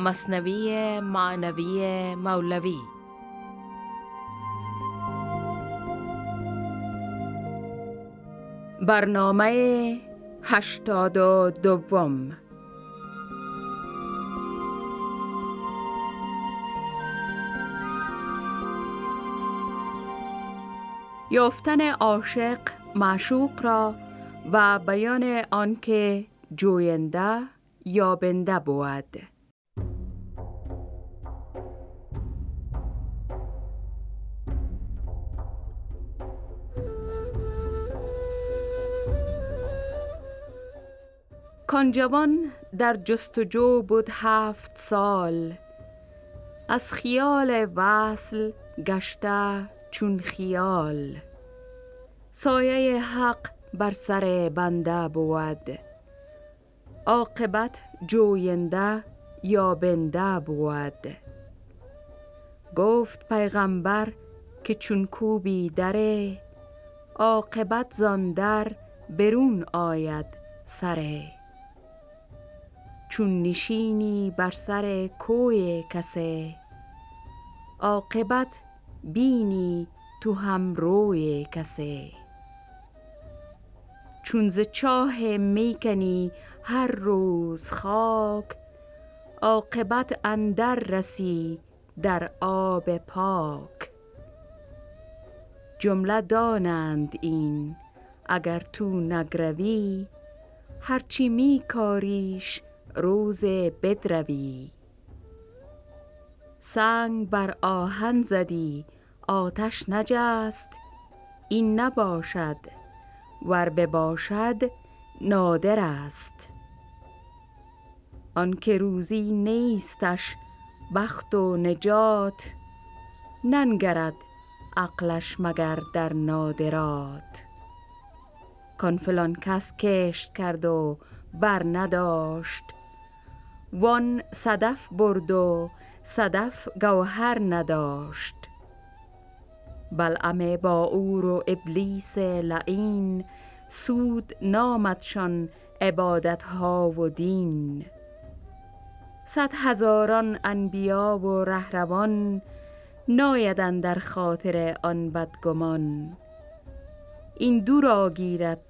مصنوی معنوی مولوی. برنامه هشتاد و دوم یافتن عاشق معشوق را و بیان آنکه جوینده یابنده بود. کانجوان در جستجو بود هفت سال. از خیال وصل گشته چون خیال. سایه حق بر سر بنده بود. عاقبت جوینده یا بنده بود. گفت پیغمبر که چون کوبی دره عاقبت زاندر برون آید سره. چون نشینی بر سر کوی کسه. عاقبت بینی تو هم روی کسه. چون ز چاه می‌کنی هر روز خاک عاقبت اندر رسی در آب پاک. جمله دانند این اگر تو نگروی هرچی می کاریش روز بدروی. سنگ بر آهن زدی آتش نجست این نباشد ور بباشد نادر است. آنکه روزی نیستش بخت و نجات ننگرد عقلش مگر در نادرات. کان فلان کس کشت کرد و بر نداشت وان صدف برد و صدف گوهر نداشت. بلعم با اور و ابلیس لعین سود نامدشان عبادت ها و دین. صد هزاران انبیا و رهروان نایدن در خاطر آن بدگمان. این دو را گیرد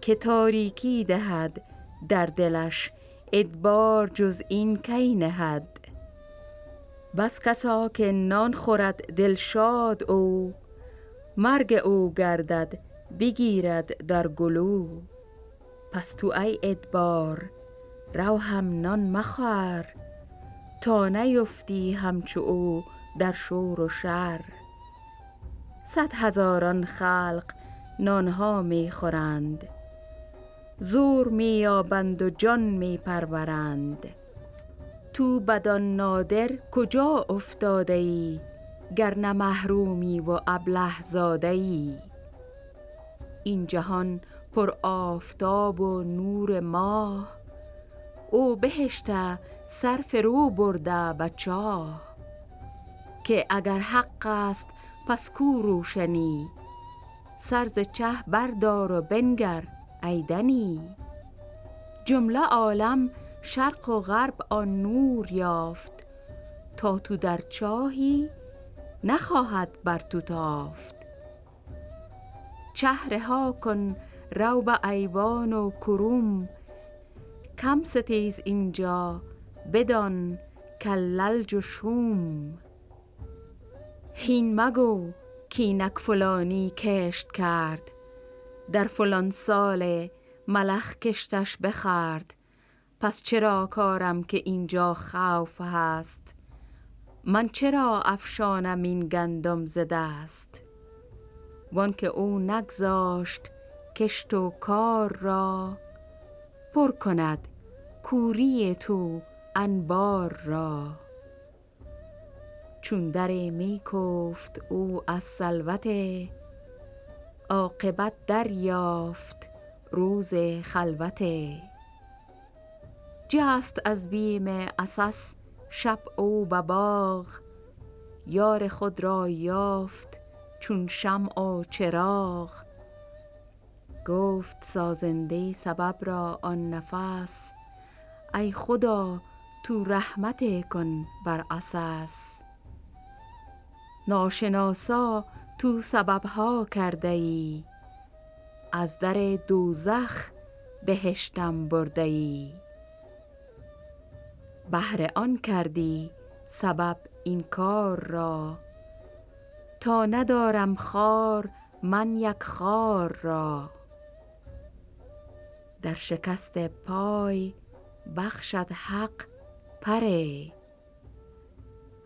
که تاریکی دهد در دلش ادبار جز این کی نهد؟ بس کسا که نان خورد دلشاد او مرگ او گردد بگیرد در گلو. پس تو ای ادبار رو هم نان مخور تا نیفتی همچو او در شور و شر. صد هزاران خلق نانها می خورند زور می یابند و جان می پرورند تو بدان نادر کجا افتاده ای گر نه محرومی و ابله زاده ای این جهان پر آفتاب و نور ماه. او بهشته سر فرو برده به چاه که اگر حق است پس کو روشنی؟ سر چه بردار و بنگر ای دنی جمله عالم شرق و غرب آن نور یافت تا تو در چاهی نخواهد بر تو تافت. چه رها کن رو به ایوان و کروم کم ستیز اینجا بدان کللج و شوم. هین مگو کینک فلانی کشت کرد در فلان سال ملخ کشتش بخرد. پس چرا کارم که اینجا خوف هست؟ من چرا افشانم این گندم ز دست؟ وان که او نگذاشت کشت و کار را پر کند کوری تو انبار را. چون در می کفت او از سلوت عاقبت دریافت روز خلوت. جست از بیم اسس شب او به باغ یار خود را یافت چون شمع و چراغ. گفت سازنده سبب را آن نفس ای خدا تو رحمت کن بر اساس ناشناسا تو سببها کرده ای از در دوزخ بهشتم برده ای بهر آن کردی سبب این کار را. تا ندارم خار من یک خار را. در شکست پای بخشد حق پره.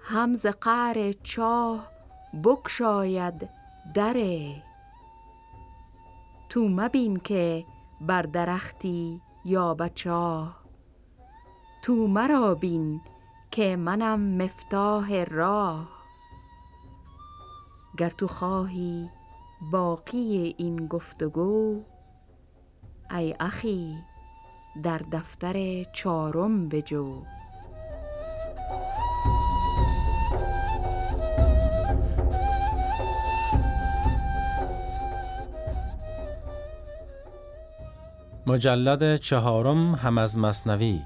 همز قعر چاه بکشاید دره. تو مبین که بر درختی یا بچاه تو مرا بین که منم مفتاح راه. گر تو خواهی باقی این گفتگو ای اخی در دفتر چارم بجو. مجلد چهارم هم از مصنوی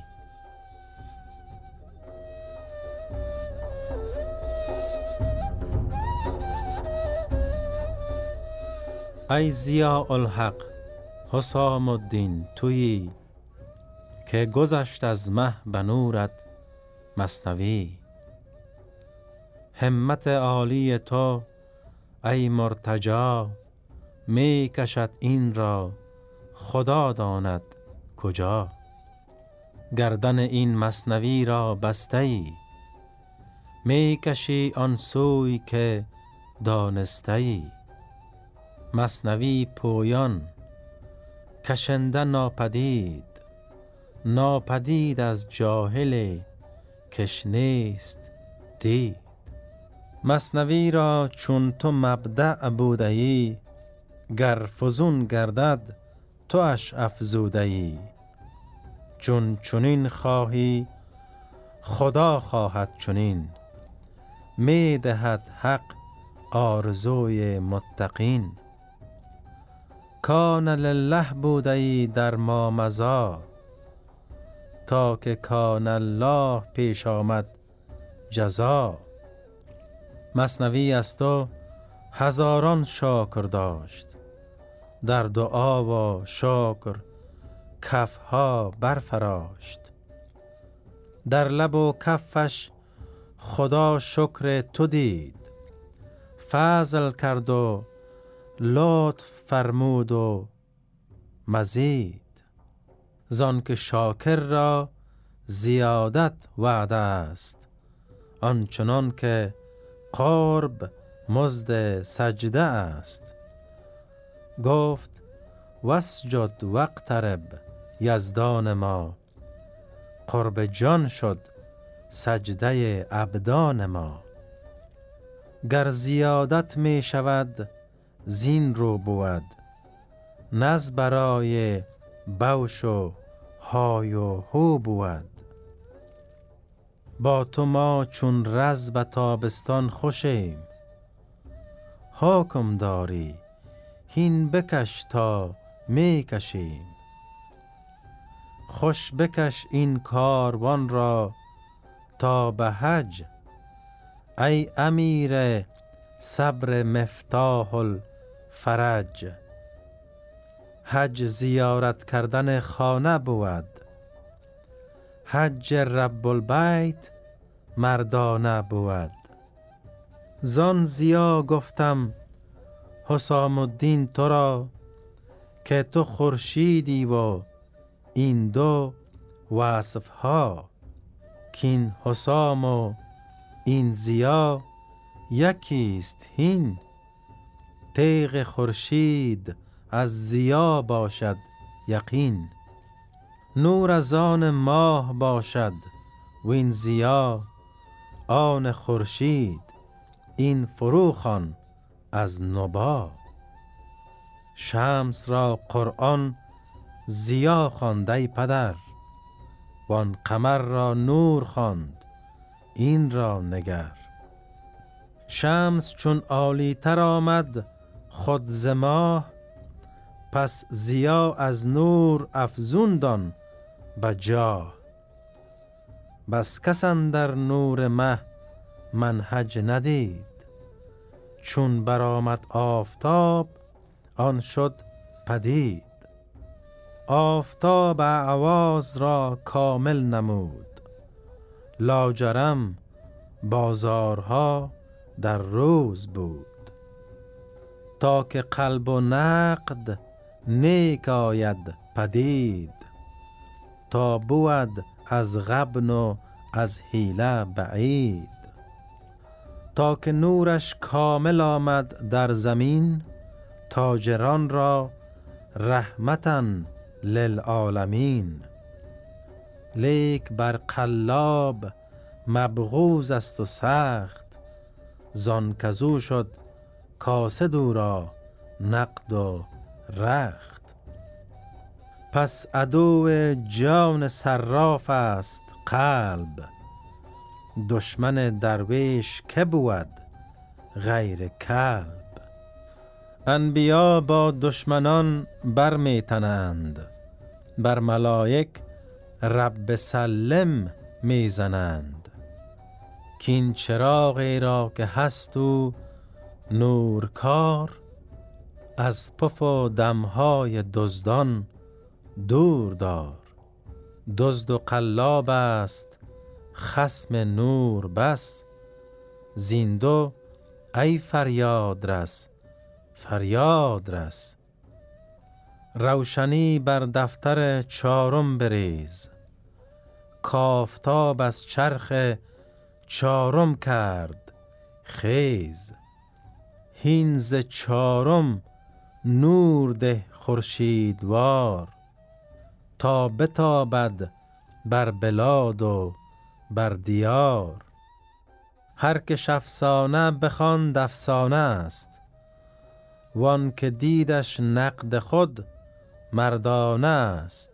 ای زیا الحق حسام الدین تویی که گذشت از مه به نورت مصنوی همت عالی تو ای مرتجا می کشد این را خدا داند کجا. گردن این مصنوی را بسته ای می کشی آن سوی که دانسته ای مصنوی پویان کشنده ناپدید. ناپدید از جاهل کش نیست دید. مصنوی را چون تو مبدع بوده ای گر فزون گردد تو اش افزوده ای چون چنین خواهی خدا خواهد چنین. می دهد حق آرزوی متقین. کان لله بوده ای در ما مزا. تا که کان الله پیش آمد جزا. مصنوی از تو هزاران شاکر داشت. در دعا و شکر کفها برفراشت. در لب و کفش خدا شکر تو دید. فضل کرد و لطف فرمود و مزید. زان که شاکر را زیادت وعده است آنچنان که قرب مزد سجده است. گفت وسجد وقترب یزدان ما. قرب جان شد سجده ابدان ما. گر زیادت می شود زین رو بود. نز برای بوش و های و هو بود. با تو ما چون رز به تابستان خوشیم. حاکم داری هین بکش تا می کشیم. خوش بکش این کاروان را تا به حج. ای امیر صبر مفتاح الفرج حج زیارت کردن خانه بود. حج رب البیت مردانه بود. زان زیا گفتم حسام الدین تو را که تو خورشیدی و این دو وصف ها کین حسام و این زیا یکیست هین. تیغ خورشید از زیا باشد یقین. نور از آن ماه باشد و این زیا آن خورشید این فروخان. از نبا. شمس را قرآن زیا خواند پدر. وان قمر را نور خواند این را نگر. شمس چون عالی تر آمد خود ز ماه پس زیا از نور افزون دان به جاه. بس کس در نور مه منهج ندید چون برآمد آفتاب آن شد پدید. آفتاب عواز را کامل نمود. لاجرم بازارها در روز بود. تا که قلب و نقد نیک آید پدید. تا بود از غبن و از حیله بعید. تا که نورش کامل آمد در زمین تاجران را رحمتا للعالمین. لیک بر قلاب مبغوز است و سخت زان کزو شد کاسه را نقد و رخت. پس عدو جان صراف است قلب. دشمن درویش که بود غیر کلب؟ انبیا با دشمنان برمیتنند بر ملائک رب سلم می‌زنند. کین چراغی را که هست و نورکار از پف و دمهای دزدان دور دار. دزد و قلاب است خسم نور بس. زیندو ای فریاد رس فریاد رس. روشنی بر دفتر چارم بریز. کافتاب از چرخ چارم کرد خیز. هینز چارم نور ده خورشیدوار. تا بتابد بر بلاد و بر دیار. هر که شفسانه بخواند افسانه است. وان که دیدش نقد خود مردانه است.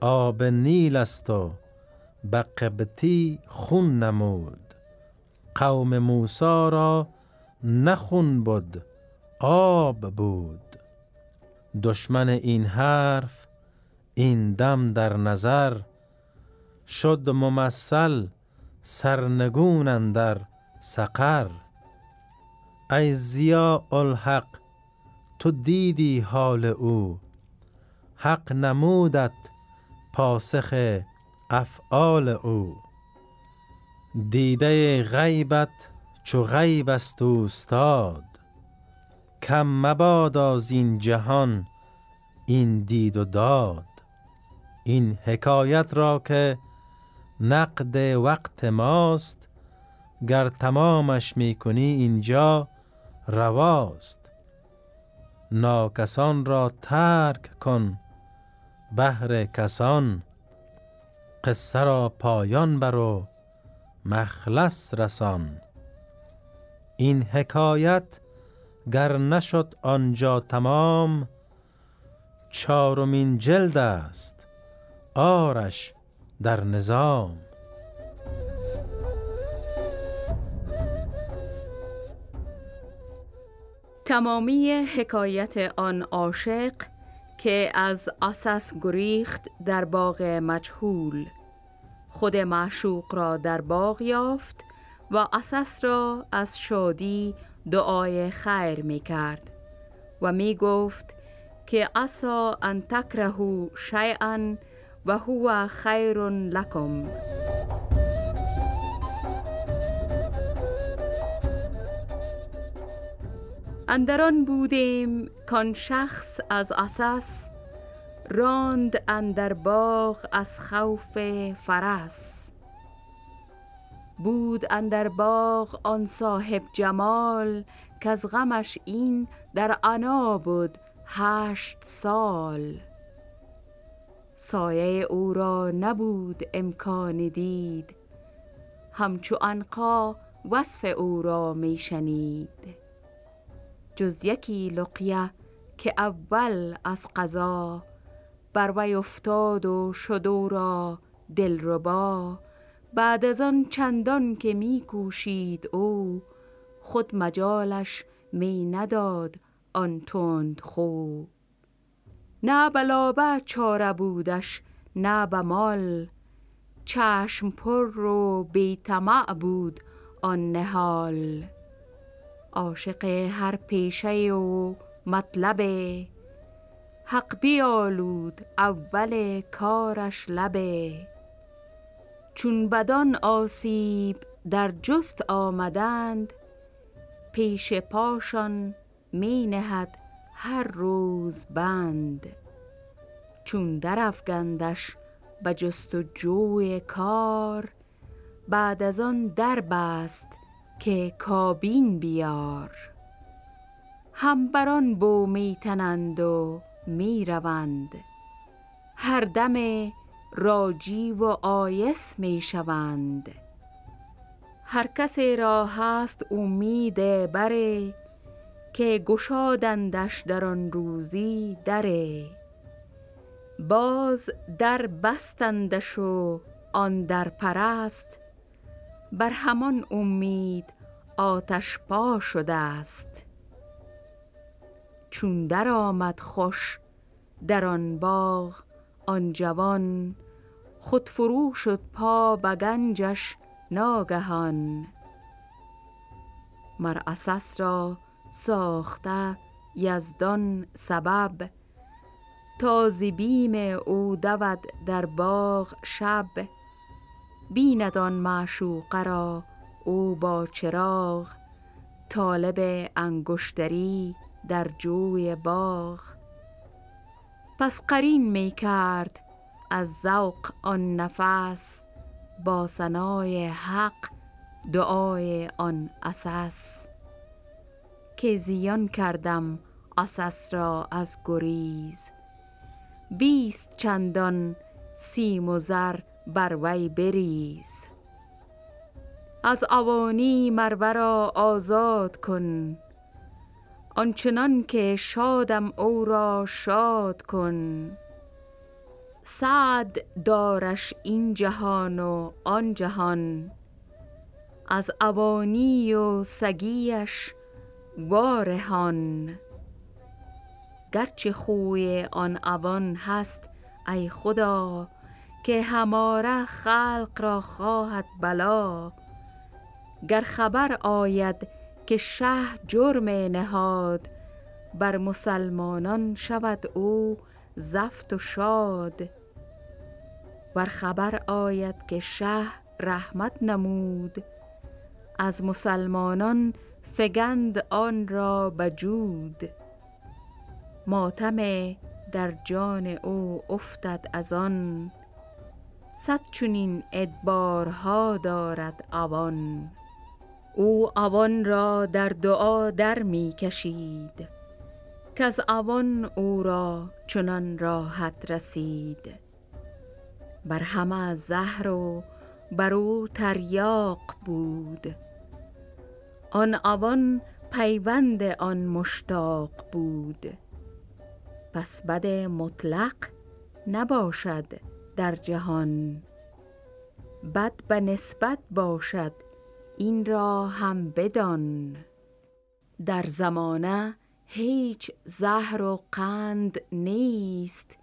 آب نیل است و به قبطی خون نمود. قوم موسا را نخون بود آب بود. دشمن این حرف این دم در نظر شد ممثل سرنگون در سقر. ای زیا الحق تو دیدی حال او. حق نمودت پاسخ افعال او. دیده غیبت چو غیب است استاد کم مباد از این جهان این دید و داد. این حکایت را که نقد وقت ماست. گر تمامش می‌کنی اینجا رواست. ناکسان را ترک کن بهر کسان. قصه را پایان برو مخلص رسان. این حکایت گر نشد آنجا تمام چارمین جلد است. آرش در نظام. تمامی حکایت آن عاشق که از اساس گریخت در باغ مجهول. خود معشوق را در باغ یافت و اساس را از شادی دعای خیر می کرد و می گفت که اسا ان تکرهو شیئا و هو خیر لکم. اندران بودیم کان شخص از اساس راند اندر باغ از خوف فرس. بود اندر باغ آن صاحب جمال که از غمش این در عنا بود هشت سال. سایه او را نبود امکان دید. همچو انقا وصف او را می شنید. جز یکی لقیه که اول از قضا بر وی افتاد و شد او را دلربا. بعد از آن چندان که می کوشید او خود مجالش می نداد آن تند خو. نه بلابه چاره بودش نه به مال. چشم پر رو بیتمع بود آن نهال. عاشق هر پیشه و مطلب. حق بیالود اول کارش لبه چون بدان آسیب در جست آمدند پیش پاشان می نهد هر روز بند. چون درفگندش به جست و جوی کار بعد از آن در بست که کابین بیار. هم بران بو می تنند و می روند هر دم راجی و آیس می شوند هر کسی را هست امید بره که گشادندش در آن روزی دره. باز در بستندش و آن در پرست. بر همان امید آتش پا شده است چون در آمد خوش در آن باغ آن جوان خود فرو شد پا به گنجش ناگهان. مر عسس را ساخته یزدان سبب. تا ز بیم او دود در باغ شب. بیند آن معشوقه را او با چراغ. طالب انگشتری در جوی باغ. پس قرین می کرد از ذوق آن نفس. با ثنای حق دعای آن عسس که زیان کردم عسس را از گریز. بیست چندان سیم و زر بر وی بریز. از عوانی مر ورا آزاد کن آنچنان که شادم او را شاد کن. سعد دارش این جهان و آن جهان از عوانی و سگیش وارهان. گرچه خوی آن عوان هست ای خدا که هماره خلق را خواهد بلا. گر خبر آید که شه جرم نهاد بر مسلمانان شود او زفت و شاد. ور خبر آید که شه رحمت نمود از مسلمانان فگند آن را به جود ماتم در جان او افتد از آن. صد چنین ادبارها دارد عوان. او عوان را در دعا در می کشید. کز عوان او را چنان راحت رسید. بر همه زهر و بر او تریاق بود. آن عوان پیوند آن مشتاق بود. پس بد مطلق نباشد در جهان. بد به نسبت باشد این را هم بدان. در زمانه هیچ زهر و قند نیست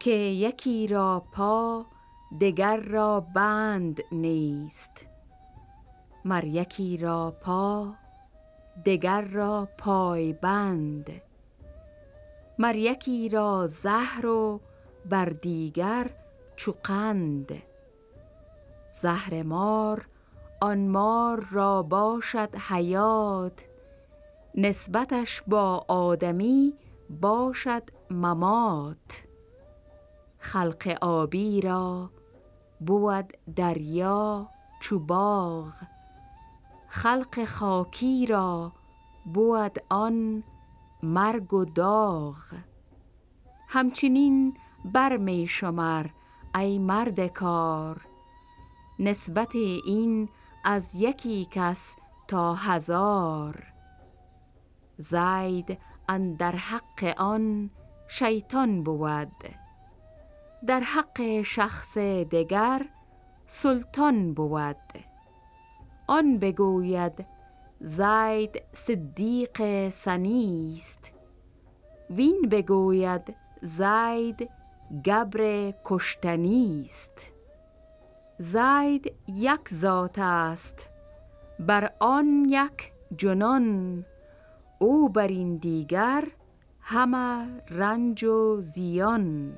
که یکی را پا دگر را بند نیست. مر یکی را پا دگر را پای بند. مر یکی را زهر و بر دیگر چو قند. زهر مار آن مار را باشد حیات نسبتش با آدمی باشد ممات. خلق آبی را بود دریا چو باغ. خلق خاکی را بود آن مرگ و داغ. همچنین بر می شمر ای مرد کار. نسبت این از یکی کس تا هزار. زید اندر حق آن شیطان بود. در حق شخص دگر سلطان بود. آن بگوید زید صدیق سنیست وین بگوید زید گبر کشتنیست زید یک ذات است بر آن یک جنان. او بر این دیگر همه رنج و زیان.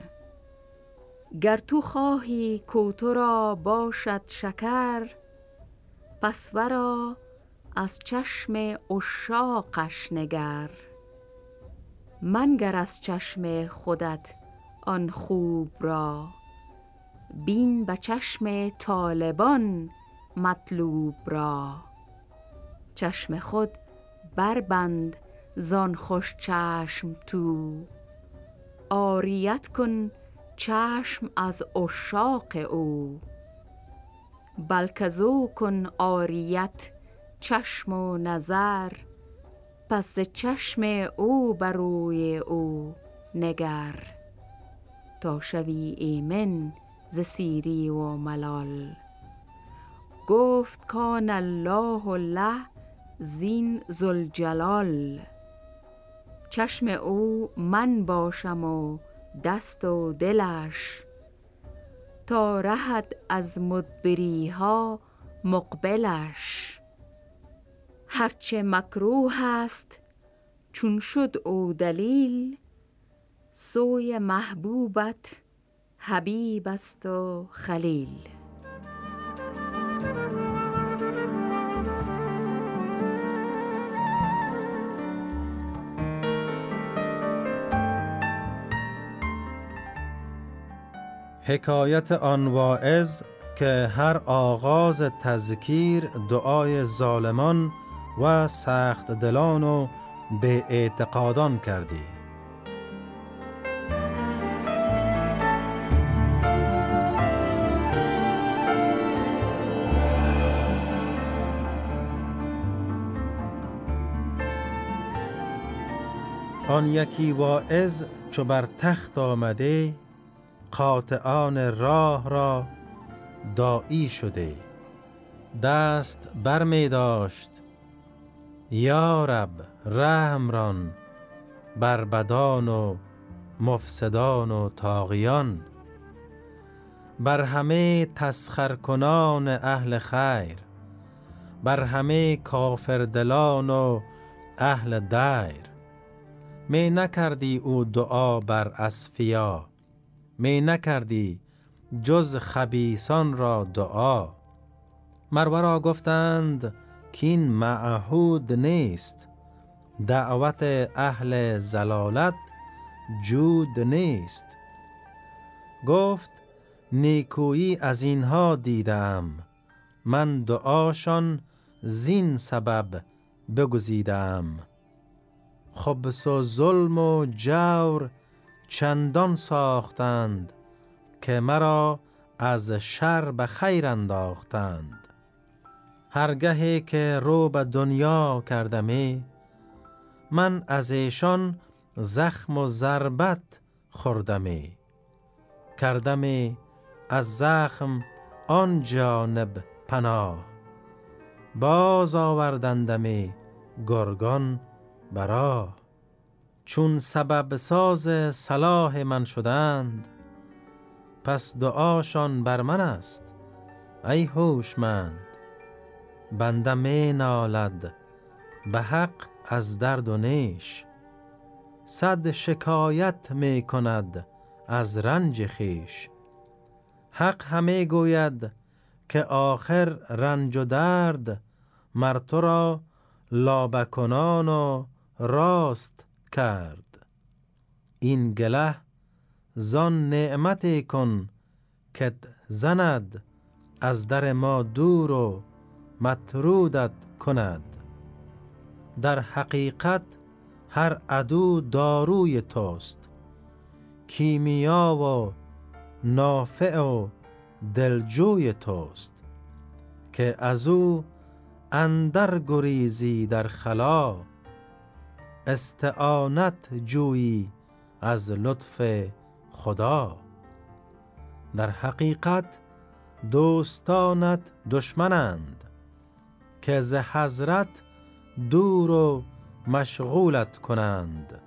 گر تو خواهی کو را باشد شکر پس ورا از چشم اشاقش نگر. منگر از چشم خودت آن خوب را. بین به چشم طالبان مطلوب را. چشم خود بربند زان خوش چشم تو. آریت کن چشم از اشاق او. بلکزو کن آریت چشم و نظر. پس چشم او بر او نگر. تا شوی ایمن ز سیری و ملال. گفت کان الله له زین زلجلال چشم او من باشم و دست و دلش تا رهد از مدبری ها مقبلش. هرچه مکروه است چون شد او دلیل سوی محبوبت حبیب است و خلیل. حکایت آن واعظ که هر آغاز تذکیر دعای ظالمان و سخت دلان و به اعتقادان کردی. آن یکی واعظ چو بر تخت آمده قاطعان راه را دایی شده. دست بر می داشت. یا رب رحم بر بدان و مفسدان و تاغیان بر همه تسخر کنان اهل خیر. بر همه کافر دلان و اهل دیر. می نکردی او دعا بر اسفیا می نکردی جز خبیسان را دعا. مرورا گفتند کین معهود نیست دعوت اهل زلالت جود نیست. گفت نیکویی از اینها دیدم من دعاشان زین سبب بگزیدم. خبس و ظلم و جور چندان ساختند که مرا از شر به خیر انداختند. هرگهی که رو به دنیا کردمی من از ایشان زخم و ضربت خوردمی کردمی از زخم آن جانب پناه. باز آوردندمی گرگان برا چون سبب ساز صلاح من شدند پس دعاشان بر من است ای هوشمند. بنده می نالد به حق از درد و نیش صد شکایت می کند از رنج خیش حق همه گوید که آخر رنج و درد مر تو را لابکنان و راست کرد. این گله زان نعمت کن که زند از در ما دور و مطرودت کند. در حقیقت هر عدو داروی توست کیمیا و نافع و دلجوی توست که از او اندر گریزی در خلا استعانت جویی از لطف خدا. در حقیقت دوستانت دشمنند که ز حضرت دور و مشغولت کنند.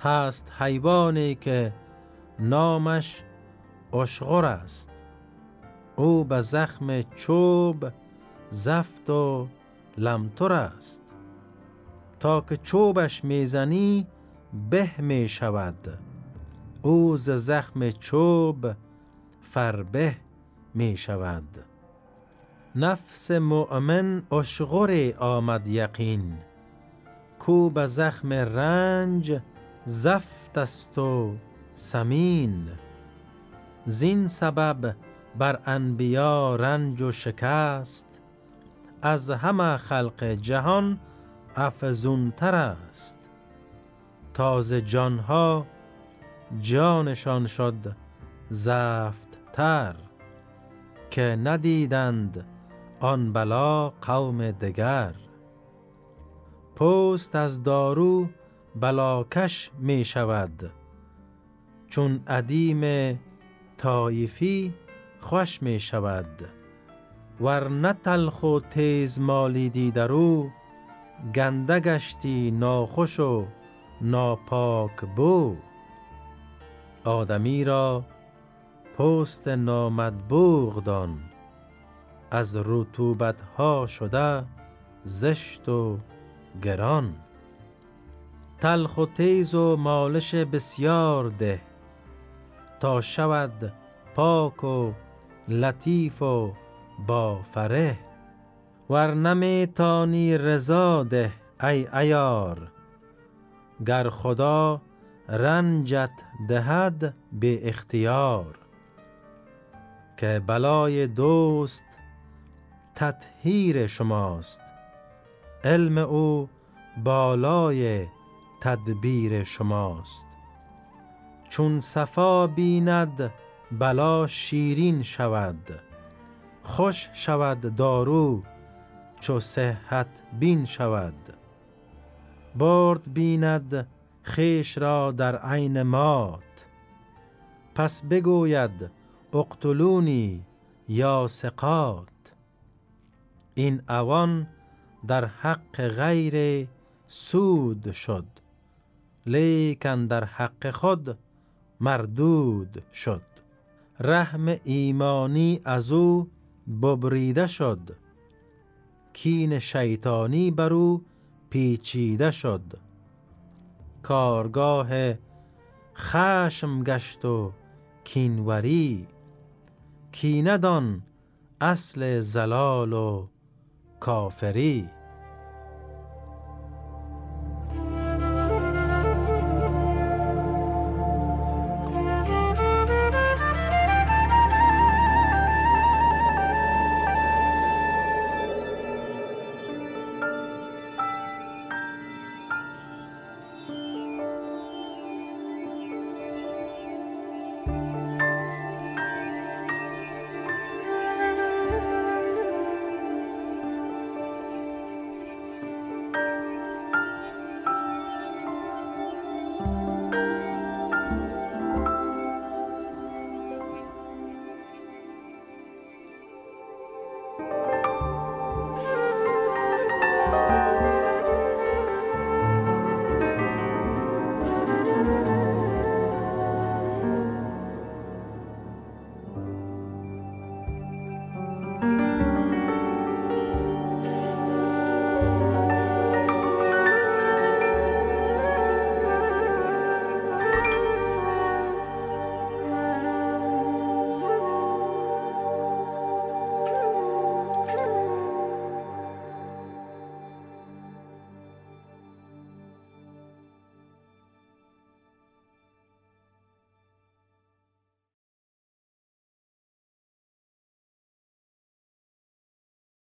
هست حیوانی که نامش اشغر است. او به زخم چوب زفت و لمتر است. تا که چوبش می‌زنی به می شود او ز زخم چوب فربه می شود نفس مؤمن اشغر آمد یقین. کو به زخم رنج زفت است و سمین. زین سبب بر انبیا رنج و شکست. از همه خلق جهان افزونتر است. تاز جانها جانشان شد زفت تر که ندیدند آن بلا قوم دگر. پوست از دارو بلاکش می شود چون ادیم تایفی خوش می شود. ور تلخ و تیز مالیدی درو گنده گشتی ناخوش و ناپاک بو. آدمی را پوست نامدبوغ دان. از رطوبت ها شده زشت و گران. تلخ و تیز و مالش بسیار ده. تا شود پاک و لطیف و با فره. ور نمی تانی رضا ده ای ایار گر خدا رنجت دهد به اختیار. که بلای دوست تطهیر شماست. علم او بالای تدبیر شماست. چون صفا بیند بلا شیرین شود. خوش شود دارو چو صحت بین شود. برد بیند خیش را در عین مات. پس بگوید اقتلونی یا سقات این اوان در حق غیر سود شد. لیکن در حق خود مردود شد. رحم ایمانی از او ببریده شد. کین شیطانی بر او پیچیده شد. کارگاه خشم گشت و کینوری. کیندان اصل زلال و کافری.